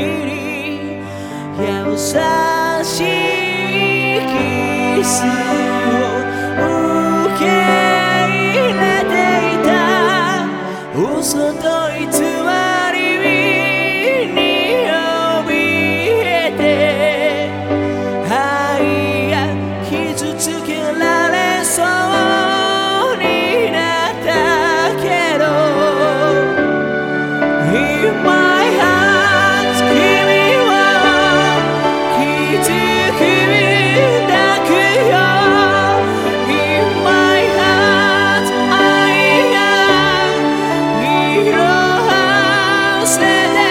り優しいキスを受け入れていた嘘と偽りに怯えて愛が傷つけられそうになったけ今 listening.